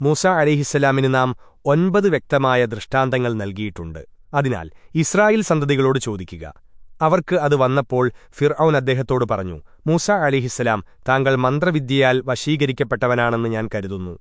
മൂസ അലിഹിസ്സലാമിന് നാം ഒൻപത് വ്യക്തമായ ദൃഷ്ടാന്തങ്ങൾ നൽകിയിട്ടുണ്ട്. അതിനാൽ ഇസ്രായേൽ സന്തതികളോട് ചോദിക്കുക. അവർക്ക് അത് വന്നപ്പോൾ ഫിർഔൻ അദ്ദേഹത്തോട് പറഞ്ഞു മൂസ അലിഹിസ്സലാം താങ്കൾ മന്ത്രവിദ്യയാൽ വശീകരിക്കപ്പെട്ടവനാണെന്ന് ഞാൻ കരുതുന്നു.